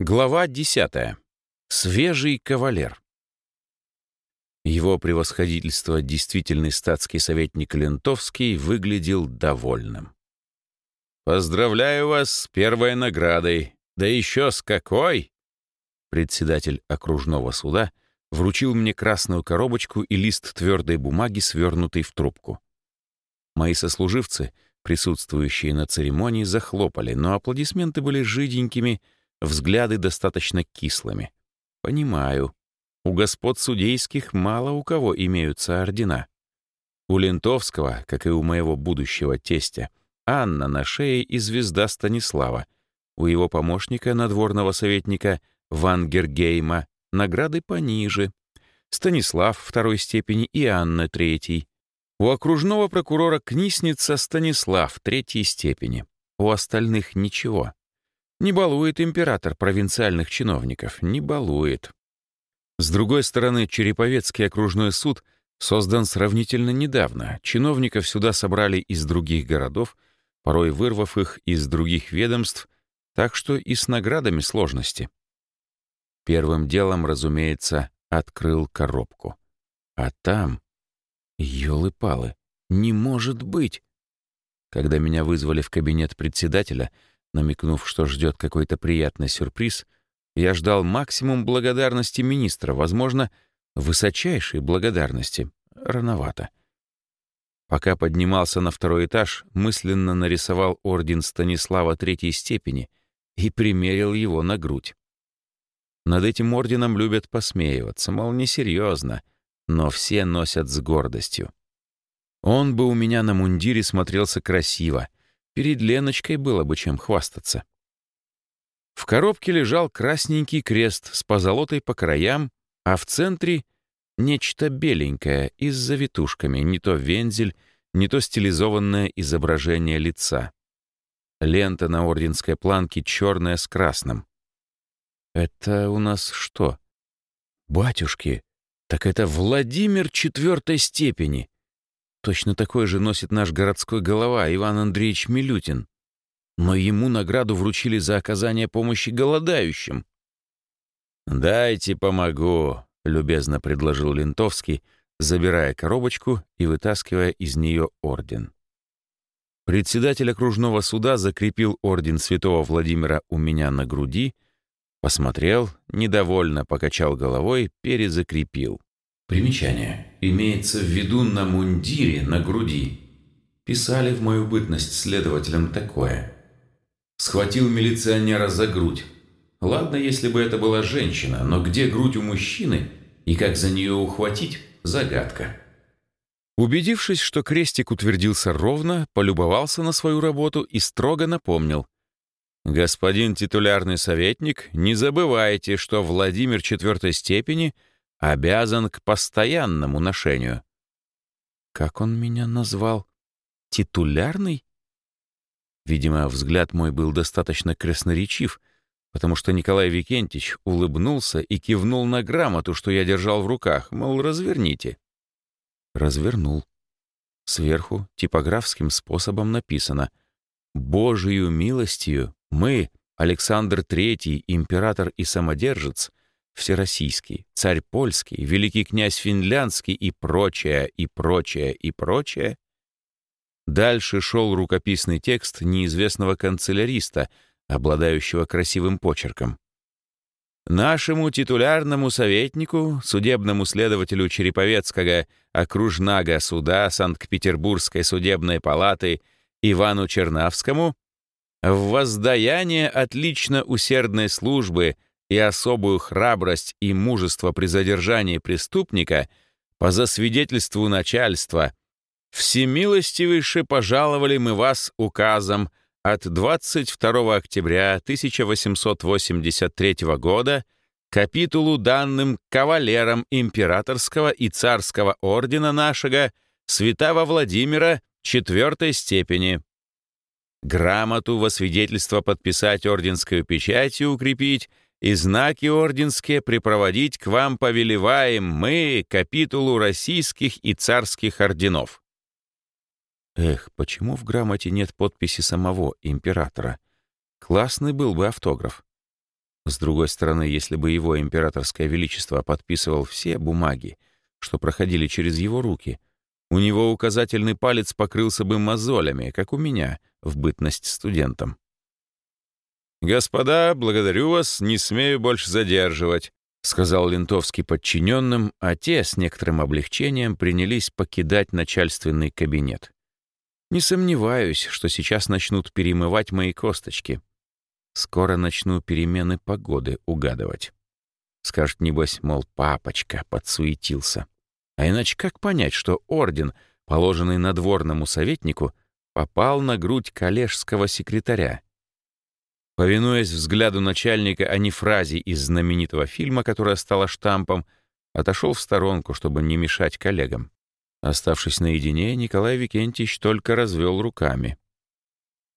Глава 10. Свежий кавалер. Его превосходительство, действительный статский советник Лентовский, выглядел довольным. «Поздравляю вас с первой наградой! Да еще с какой!» Председатель окружного суда вручил мне красную коробочку и лист твердой бумаги, свернутый в трубку. Мои сослуживцы, присутствующие на церемонии, захлопали, но аплодисменты были жиденькими — взгляды достаточно кислыми. Понимаю. У господ судейских мало у кого имеются ордена. У Лентовского, как и у моего будущего тестя, Анна на шее и звезда Станислава. У его помощника, надворного советника Вангергейма, награды пониже. Станислав второй степени и Анна третьей. У окружного прокурора Книсница Станислав третьей степени. У остальных ничего. Не балует император провинциальных чиновников, не балует. С другой стороны, Череповецкий окружной суд создан сравнительно недавно. Чиновников сюда собрали из других городов, порой вырвав их из других ведомств, так что и с наградами сложности. Первым делом, разумеется, открыл коробку. А там... Ёлы-палы, не может быть! Когда меня вызвали в кабинет председателя — Намекнув, что ждет какой-то приятный сюрприз, я ждал максимум благодарности министра, возможно, высочайшей благодарности. Рановато. Пока поднимался на второй этаж, мысленно нарисовал орден Станислава третьей степени и примерил его на грудь. Над этим орденом любят посмеиваться, мол, несерьезно, но все носят с гордостью. Он бы у меня на мундире смотрелся красиво, Перед Леночкой было бы чем хвастаться. В коробке лежал красненький крест с позолотой по краям, а в центре — нечто беленькое и с завитушками, не то вензель, не то стилизованное изображение лица. Лента на орденской планке черная с красным. «Это у нас что?» «Батюшки, так это Владимир четвертой степени!» Точно такой же носит наш городской голова Иван Андреевич Милютин. Но ему награду вручили за оказание помощи голодающим. «Дайте помогу», — любезно предложил Лентовский, забирая коробочку и вытаскивая из нее орден. Председатель окружного суда закрепил орден святого Владимира у меня на груди, посмотрел, недовольно покачал головой, перезакрепил. Примечание. Имеется в виду на мундире на груди. Писали в мою бытность следователям такое. Схватил милиционера за грудь. Ладно, если бы это была женщина, но где грудь у мужчины и как за нее ухватить – загадка. Убедившись, что крестик утвердился ровно, полюбовался на свою работу и строго напомнил. «Господин титулярный советник, не забывайте, что Владимир четвертой степени – обязан к постоянному ношению. Как он меня назвал? Титулярный? Видимо, взгляд мой был достаточно красноречив, потому что Николай Викентьевич улыбнулся и кивнул на грамоту, что я держал в руках, мол, разверните. Развернул. Сверху типографским способом написано «Божию милостью мы, Александр III, император и самодержец, всероссийский, царь польский, великий князь финляндский и прочее, и прочее, и прочее. Дальше шел рукописный текст неизвестного канцеляриста, обладающего красивым почерком. Нашему титулярному советнику, судебному следователю Череповецкого окружнага суда Санкт-Петербургской судебной палаты Ивану Чернавскому в воздаяние отлично усердной службы – и особую храбрость и мужество при задержании преступника по засвидетельству начальства, всемилостивейше пожаловали мы вас указом от 22 октября 1883 года капитулу данным кавалерам императорского и царского ордена нашего святого Владимира четвертой степени. Грамоту во свидетельство подписать орденскую печатью укрепить и знаки орденские припроводить к вам повелеваем мы, капитулу российских и царских орденов». Эх, почему в грамоте нет подписи самого императора? Классный был бы автограф. С другой стороны, если бы его императорское величество подписывал все бумаги, что проходили через его руки, у него указательный палец покрылся бы мозолями, как у меня в бытность студентом. «Господа, благодарю вас, не смею больше задерживать», — сказал Лентовский подчиненным, а те с некоторым облегчением принялись покидать начальственный кабинет. «Не сомневаюсь, что сейчас начнут перемывать мои косточки. Скоро начну перемены погоды угадывать». Скажет, небось, мол, папочка подсуетился. А иначе как понять, что орден, положенный надворному советнику, попал на грудь коллежского секретаря? Повинуясь взгляду начальника, а не фразе из знаменитого фильма, которая стала штампом, отошел в сторонку, чтобы не мешать коллегам. Оставшись наедине, Николай Викентьевич только развел руками.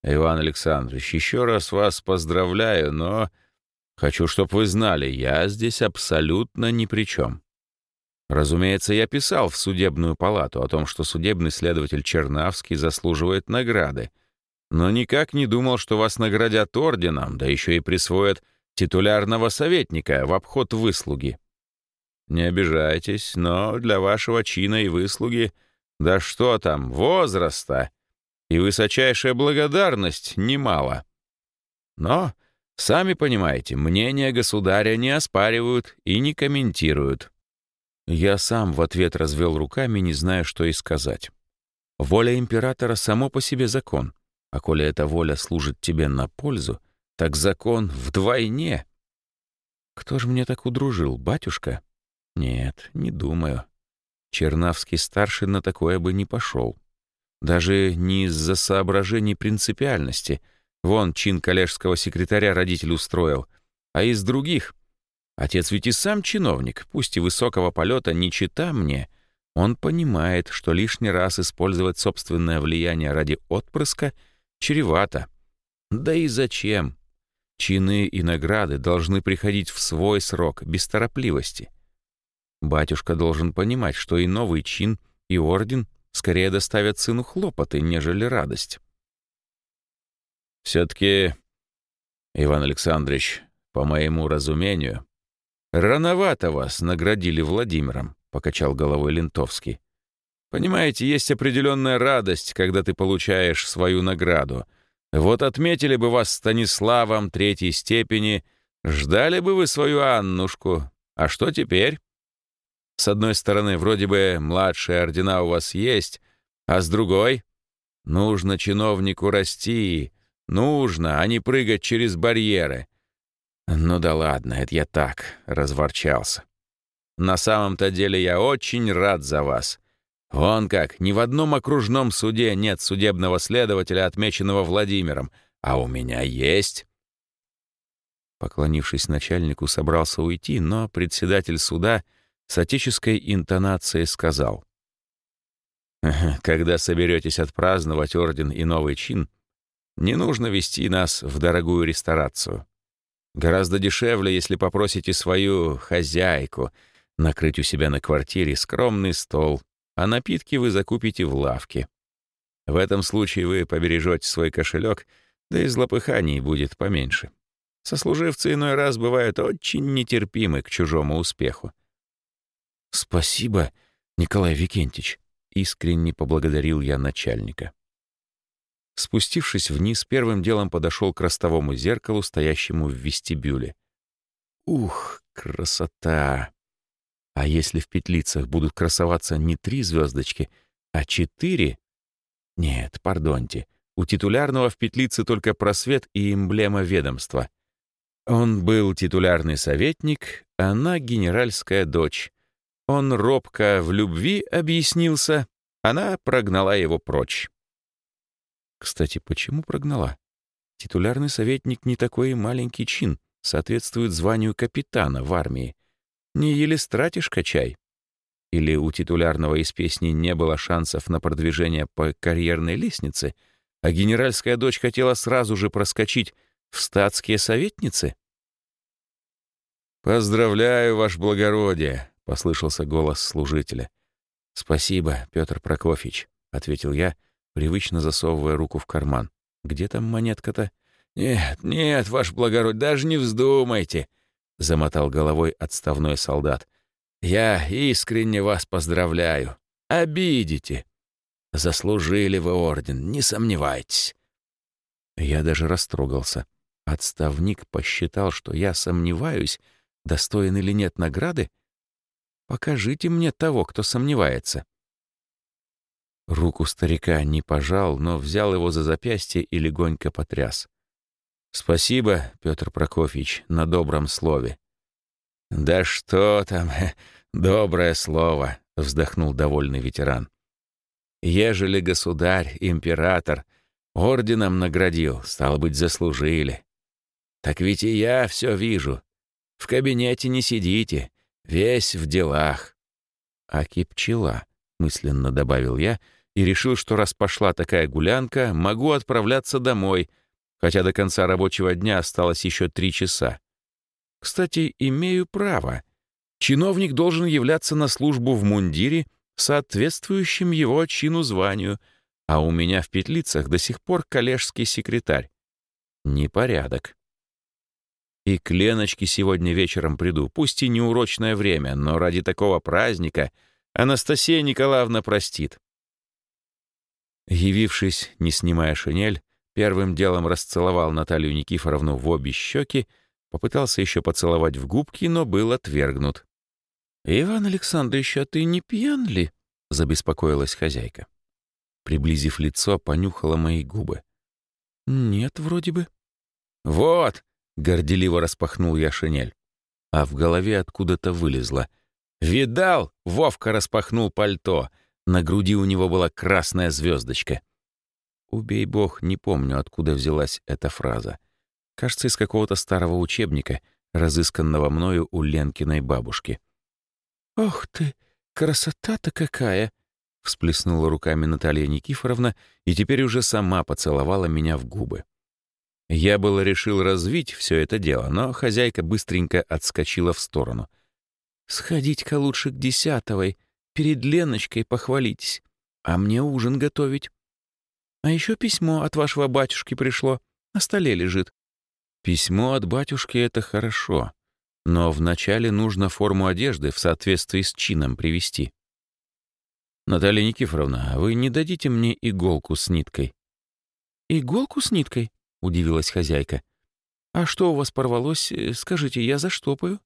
«Иван Александрович, еще раз вас поздравляю, но хочу, чтобы вы знали, я здесь абсолютно ни при чем. Разумеется, я писал в судебную палату о том, что судебный следователь Чернавский заслуживает награды, но никак не думал, что вас наградят орденом, да еще и присвоят титулярного советника в обход выслуги. Не обижайтесь, но для вашего чина и выслуги, да что там, возраста и высочайшая благодарность немало. Но, сами понимаете, мнение государя не оспаривают и не комментируют. Я сам в ответ развел руками, не зная, что и сказать. Воля императора само по себе закон — а коли эта воля служит тебе на пользу, так закон вдвойне. Кто же мне так удружил, батюшка? Нет, не думаю. Чернавский-старший на такое бы не пошел. Даже не из-за соображений принципиальности. Вон чин коллежского секретаря родитель устроил. А из других. Отец ведь и сам чиновник, пусть и высокого полета, не чита мне. Он понимает, что лишний раз использовать собственное влияние ради отпрыска — Чревато. Да и зачем? Чины и награды должны приходить в свой срок, без торопливости. Батюшка должен понимать, что и новый чин, и орден скорее доставят сыну хлопоты, нежели радость. Все-таки, Иван Александрович, по моему разумению, рановато вас наградили Владимиром, покачал головой Лентовский. Понимаете, есть определенная радость, когда ты получаешь свою награду. Вот отметили бы вас Станиславом третьей степени, ждали бы вы свою Аннушку. А что теперь? С одной стороны, вроде бы младшие ордена у вас есть, а с другой — нужно чиновнику расти, нужно, а не прыгать через барьеры. Ну да ладно, это я так, разворчался. На самом-то деле я очень рад за вас. Вон как, ни в одном окружном суде нет судебного следователя, отмеченного Владимиром, а у меня есть. Поклонившись начальнику, собрался уйти, но председатель суда с отеческой интонацией сказал. «Когда соберетесь отпраздновать орден и новый чин, не нужно вести нас в дорогую ресторацию. Гораздо дешевле, если попросите свою хозяйку накрыть у себя на квартире скромный стол а напитки вы закупите в лавке. В этом случае вы побережете свой кошелек, да и злопыханий будет поменьше. Сослуживцы иной раз бывают очень нетерпимы к чужому успеху. «Спасибо, Николай Викентьевич», — искренне поблагодарил я начальника. Спустившись вниз, первым делом подошел к ростовому зеркалу, стоящему в вестибюле. Ух, красота! А если в петлицах будут красоваться не три звездочки, а четыре? Нет, пардоньте, у титулярного в петлице только просвет и эмблема ведомства. Он был титулярный советник, она генеральская дочь. Он робко в любви объяснился, она прогнала его прочь. Кстати, почему прогнала? Титулярный советник не такой маленький чин, соответствует званию капитана в армии. Не Елистратишка чай? Или у титулярного из песни не было шансов на продвижение по карьерной лестнице, а генеральская дочь хотела сразу же проскочить в статские советницы? «Поздравляю, ваше благородие», — послышался голос служителя. «Спасибо, Петр Прокофьевич», — ответил я, привычно засовывая руку в карман. «Где там монетка-то?» «Нет, нет, ваш благородие, даже не вздумайте», — замотал головой отставной солдат. «Я искренне вас поздравляю. Обидите. Заслужили вы орден, не сомневайтесь». Я даже растрогался. Отставник посчитал, что я сомневаюсь, достоин или нет награды. Покажите мне того, кто сомневается. Руку старика не пожал, но взял его за запястье и легонько потряс. «Спасибо, Петр Прокофьевич, на добром слове». «Да что там, доброе слово», — вздохнул довольный ветеран. «Ежели государь, император, орденом наградил, стало быть, заслужили. Так ведь и я все вижу. В кабинете не сидите, весь в делах». «Аки пчела», — мысленно добавил я, и решил, что раз пошла такая гулянка, могу отправляться домой — хотя до конца рабочего дня осталось еще три часа. Кстати, имею право. Чиновник должен являться на службу в мундире, соответствующем его чину званию, а у меня в петлицах до сих пор коллежский секретарь. Непорядок. И к Леночке сегодня вечером приду, пусть и неурочное время, но ради такого праздника Анастасия Николаевна простит. Явившись, не снимая шинель, Первым делом расцеловал Наталью Никифоровну в обе щеки, попытался еще поцеловать в губки, но был отвергнут. «Иван Александрович, а ты не пьян ли?» — забеспокоилась хозяйка. Приблизив лицо, понюхала мои губы. «Нет, вроде бы». «Вот!» — горделиво распахнул я шинель. А в голове откуда-то вылезло. «Видал?» — Вовка распахнул пальто. На груди у него была красная звездочка. Убей бог, не помню, откуда взялась эта фраза. Кажется, из какого-то старого учебника, разысканного мною у Ленкиной бабушки. «Ох ты, красота-то какая!» — всплеснула руками Наталья Никифоровна и теперь уже сама поцеловала меня в губы. Я было решил развить все это дело, но хозяйка быстренько отскочила в сторону. «Сходить-ка лучше к десятовой, перед Леночкой похвалитесь, а мне ужин готовить». А еще письмо от вашего батюшки пришло. На столе лежит. Письмо от батюшки — это хорошо. Но вначале нужно форму одежды в соответствии с чином привести. Наталья Никифоровна, вы не дадите мне иголку с ниткой? Иголку с ниткой? — удивилась хозяйка. «А что у вас порвалось? Скажите, я заштопаю».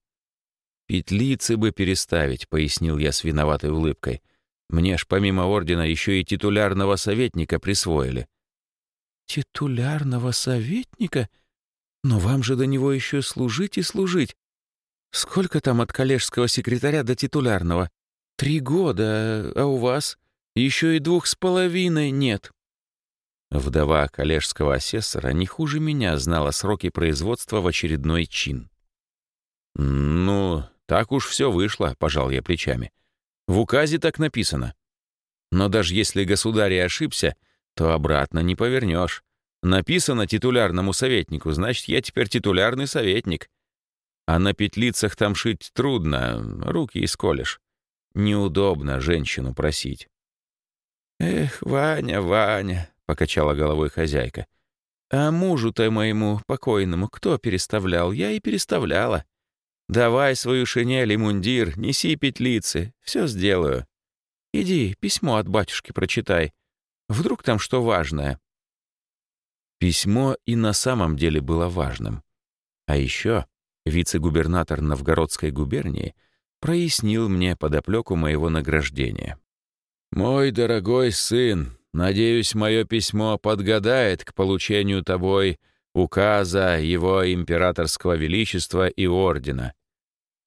«Петлицы бы переставить», — пояснил я с виноватой улыбкой. Мне ж помимо ордена еще и титулярного советника присвоили». «Титулярного советника? Но вам же до него еще служить и служить. Сколько там от коллежского секретаря до титулярного? Три года, а у вас еще и двух с половиной нет». Вдова коллежского асессора не хуже меня знала сроки производства в очередной чин. «Ну, так уж все вышло», — пожал я плечами. В указе так написано. Но даже если государь ошибся, то обратно не повернешь. Написано титулярному советнику, значит, я теперь титулярный советник. А на петлицах там шить трудно, руки исколешь. Неудобно женщину просить. «Эх, Ваня, Ваня», — покачала головой хозяйка. «А мужу-то моему покойному кто переставлял? Я и переставляла. Давай свою шинель и мундир, неси петлицы, все сделаю. Иди, письмо от батюшки прочитай. Вдруг там что важное?» Письмо и на самом деле было важным. А еще вице-губернатор Новгородской губернии прояснил мне подоплеку моего награждения. «Мой дорогой сын, надеюсь, мое письмо подгадает к получению тобой указа его императорского величества и ордена.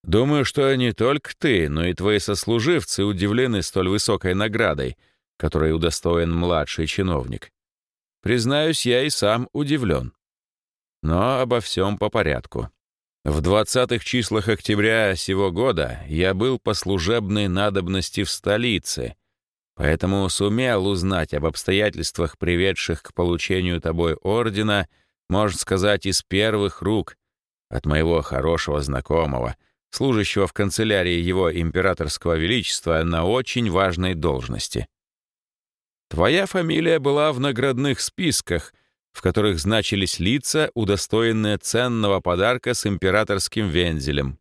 Думаю, что не только ты, но и твои сослуживцы удивлены столь высокой наградой, которой удостоен младший чиновник. Признаюсь, я и сам удивлен. Но обо всем по порядку. В двадцатых числах октября сего года я был по служебной надобности в столице, поэтому сумел узнать об обстоятельствах, приведших к получению тобой ордена — можно сказать, из первых рук от моего хорошего знакомого, служащего в канцелярии его императорского величества на очень важной должности. Твоя фамилия была в наградных списках, в которых значились лица, удостоенные ценного подарка с императорским вензелем.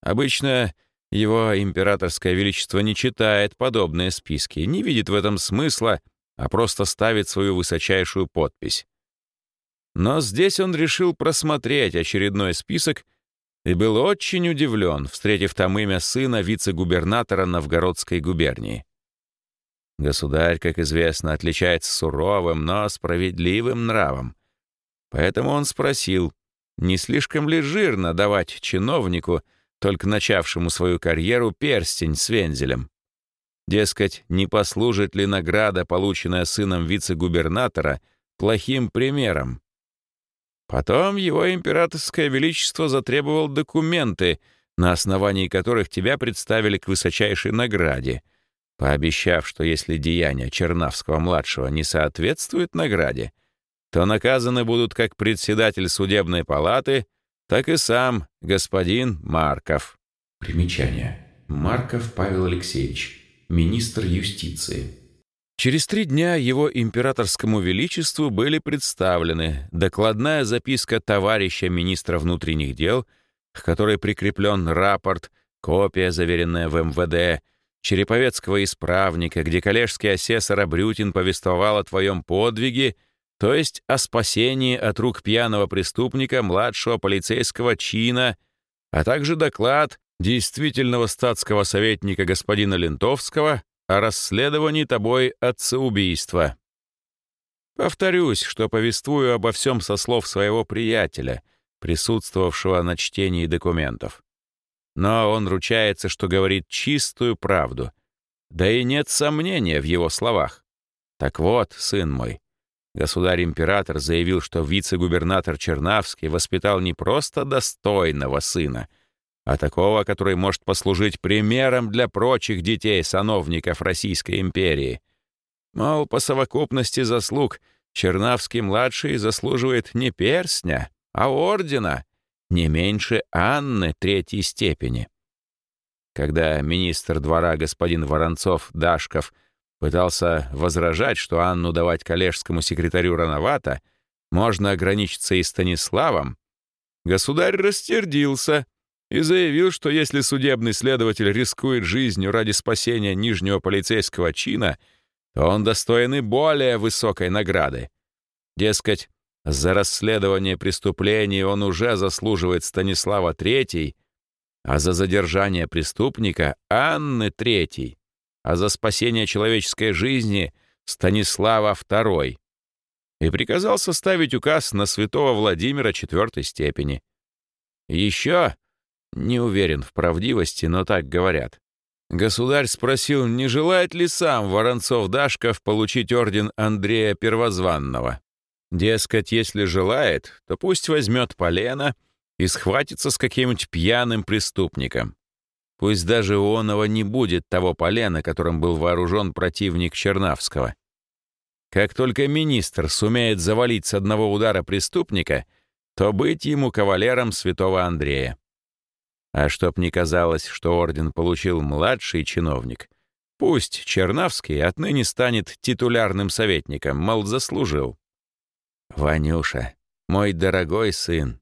Обычно его императорское величество не читает подобные списки, не видит в этом смысла, а просто ставит свою высочайшую подпись. Но здесь он решил просмотреть очередной список и был очень удивлен, встретив там имя сына вице-губернатора Новгородской губернии. Государь, как известно, отличается суровым, но справедливым нравом. Поэтому он спросил, не слишком ли жирно давать чиновнику, только начавшему свою карьеру, перстень с вензелем? Дескать, не послужит ли награда, полученная сыном вице-губернатора, плохим примером? Потом его императорское величество затребовал документы, на основании которых тебя представили к высочайшей награде, пообещав, что если деяния Чернавского-младшего не соответствуют награде, то наказаны будут как председатель судебной палаты, так и сам господин Марков. Примечание. Марков Павел Алексеевич, министр юстиции. Через три дня его императорскому величеству были представлены докладная записка товарища министра внутренних дел, к которой прикреплен рапорт, копия, заверенная в МВД, Череповецкого исправника, где коллежский асессор Абрютин повествовал о твоем подвиге, то есть о спасении от рук пьяного преступника младшего полицейского чина, а также доклад действительного статского советника господина Лентовского о расследовании тобой отцеубийства. Повторюсь, что повествую обо всем со слов своего приятеля, присутствовавшего на чтении документов. Но он ручается, что говорит чистую правду. Да и нет сомнения в его словах. Так вот, сын мой, государь-император заявил, что вице-губернатор Чернавский воспитал не просто достойного сына — а такого, который может послужить примером для прочих детей-сановников Российской империи. Мол, по совокупности заслуг Чернавский-младший заслуживает не перстня, а ордена, не меньше Анны третьей степени. Когда министр двора господин Воронцов-Дашков пытался возражать, что Анну давать коллежскому секретарю рановато, можно ограничиться и Станиславом, государь растердился и заявил, что если судебный следователь рискует жизнью ради спасения нижнего полицейского чина, то он достоин и более высокой награды. Дескать, за расследование преступлений он уже заслуживает Станислава Третий, а за задержание преступника — Анны Третий, а за спасение человеческой жизни — Станислава Второй. И приказал составить указ на святого Владимира четвертой степени. Еще не уверен в правдивости, но так говорят. Государь спросил, не желает ли сам Воронцов-Дашков получить орден Андрея Первозванного. Дескать, если желает, то пусть возьмет полено и схватится с каким-нибудь пьяным преступником. Пусть даже у оного не будет того полена, которым был вооружен противник Чернавского. Как только министр сумеет завалить с одного удара преступника, то быть ему кавалером святого Андрея. А чтоб не казалось, что орден получил младший чиновник, пусть Чернавский отныне станет титулярным советником, мол, заслужил. Ванюша, мой дорогой сын,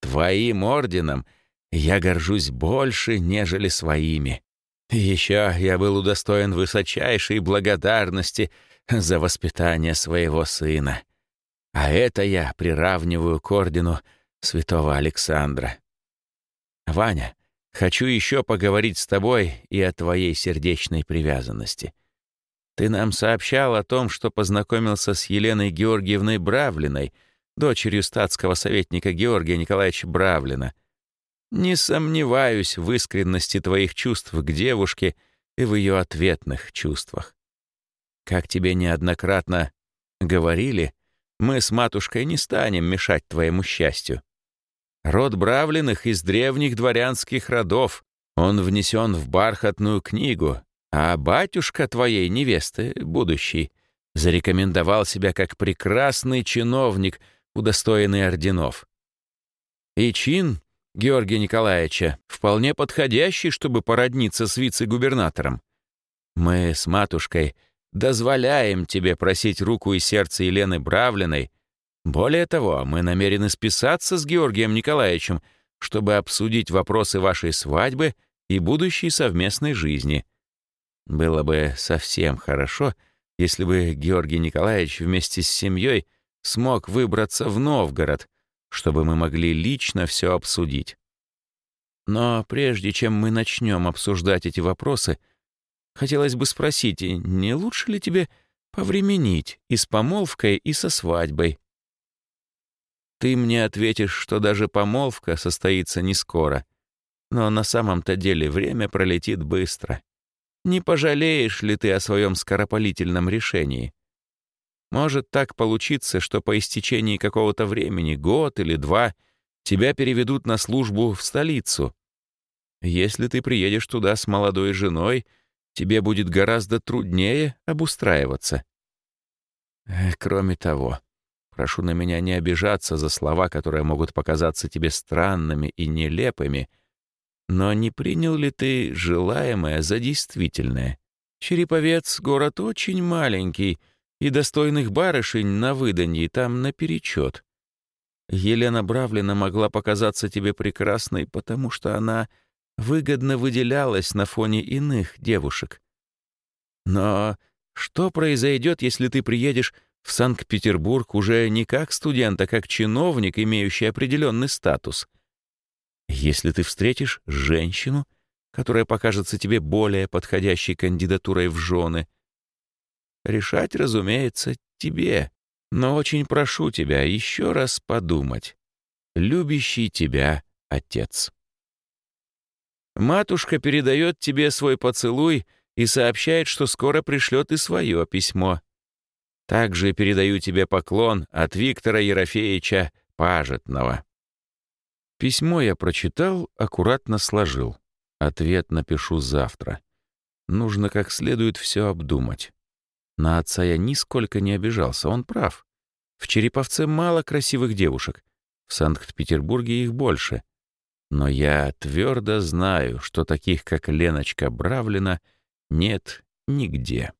твоим орденом я горжусь больше, нежели своими. Еще я был удостоен высочайшей благодарности за воспитание своего сына. А это я приравниваю к ордену святого Александра. «Ваня, хочу еще поговорить с тобой и о твоей сердечной привязанности. Ты нам сообщал о том, что познакомился с Еленой Георгиевной Бравлиной, дочерью статского советника Георгия Николаевича Бравлина. Не сомневаюсь в искренности твоих чувств к девушке и в ее ответных чувствах. Как тебе неоднократно говорили, мы с матушкой не станем мешать твоему счастью. Род Бравлиных из древних дворянских родов. Он внесен в бархатную книгу, а батюшка твоей невесты, будущий, зарекомендовал себя как прекрасный чиновник, удостоенный орденов. И чин Георгия Николаевича вполне подходящий, чтобы породниться с вице-губернатором. Мы с матушкой дозволяем тебе просить руку и сердце Елены Бравлиной — Более того, мы намерены списаться с Георгием Николаевичем, чтобы обсудить вопросы вашей свадьбы и будущей совместной жизни. Было бы совсем хорошо, если бы Георгий Николаевич вместе с семьей смог выбраться в Новгород, чтобы мы могли лично все обсудить. Но прежде чем мы начнем обсуждать эти вопросы, хотелось бы спросить, не лучше ли тебе повременить и с помолвкой, и со свадьбой? Ты мне ответишь, что даже помолвка состоится не скоро, но на самом-то деле время пролетит быстро. Не пожалеешь ли ты о своем скоропалительном решении? Может так получиться, что по истечении какого-то времени, год или два, тебя переведут на службу в столицу. Если ты приедешь туда с молодой женой, тебе будет гораздо труднее обустраиваться. Э, кроме того, прошу на меня не обижаться за слова, которые могут показаться тебе странными и нелепыми, но не принял ли ты желаемое за действительное? Череповец — город очень маленький — и достойных барышень на выданье там наперечет. Елена Бравлина могла показаться тебе прекрасной, потому что она выгодно выделялась на фоне иных девушек. Но что произойдет, если ты приедешь в Санкт-Петербург уже не как студент, а как чиновник, имеющий определенный статус? Если ты встретишь женщину, которая покажется тебе более подходящей кандидатурой в жены, Решать, разумеется, тебе. Но очень прошу тебя еще раз подумать. Любящий тебя отец. Матушка передает тебе свой поцелуй и сообщает, что скоро пришлет и свое письмо. Также передаю тебе поклон от Виктора Ерофеевича Пажетного. Письмо я прочитал, аккуратно сложил. Ответ напишу завтра. Нужно как следует все обдумать. На отца я нисколько не обижался, он прав. В Череповце мало красивых девушек, в Санкт-Петербурге их больше. Но я твердо знаю, что таких, как Леночка Бравлина, нет нигде.